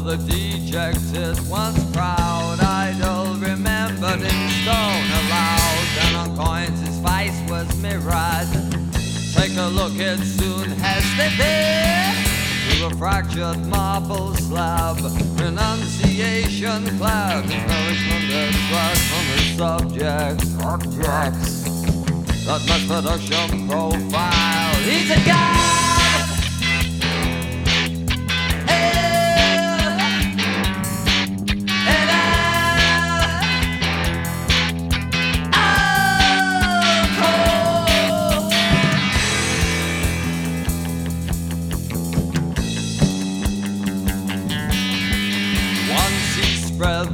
The dejected, once proud idol remembered in stone aloud. And on coins his face was mirrored. Take a look, it soon has the there to a fractured marble slab. Renunciation cloud, nourishment extract from his subjects, objects. That mass production profile. He's a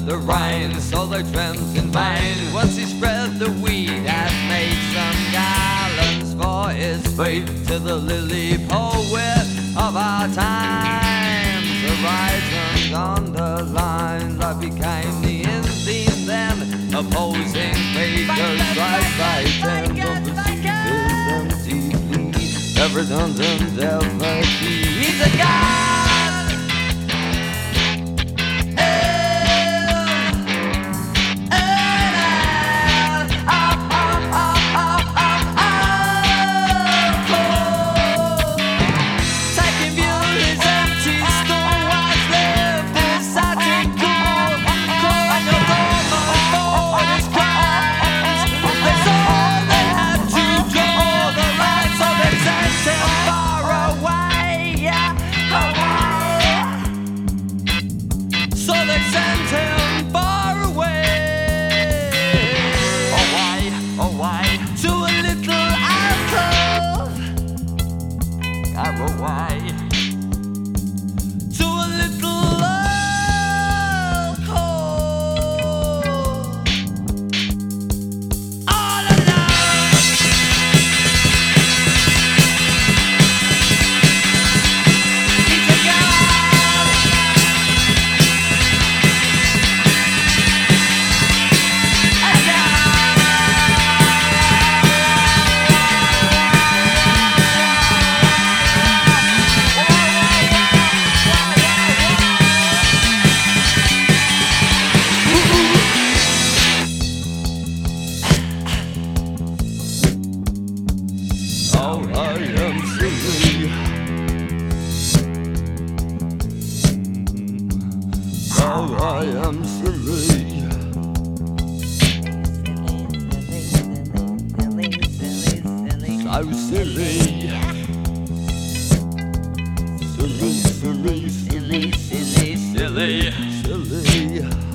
the rain, so they dreamt in vain. Once he spread the weed and made some garlands for his feet to the lily poet of our times. The horizons underlined, I became the theme then, opposing figures right by ten from and deeply. Every redundant effigy, I am silly. Oh, I am silly. So. Silly, silly, silly, silly, silly, silly. Silly.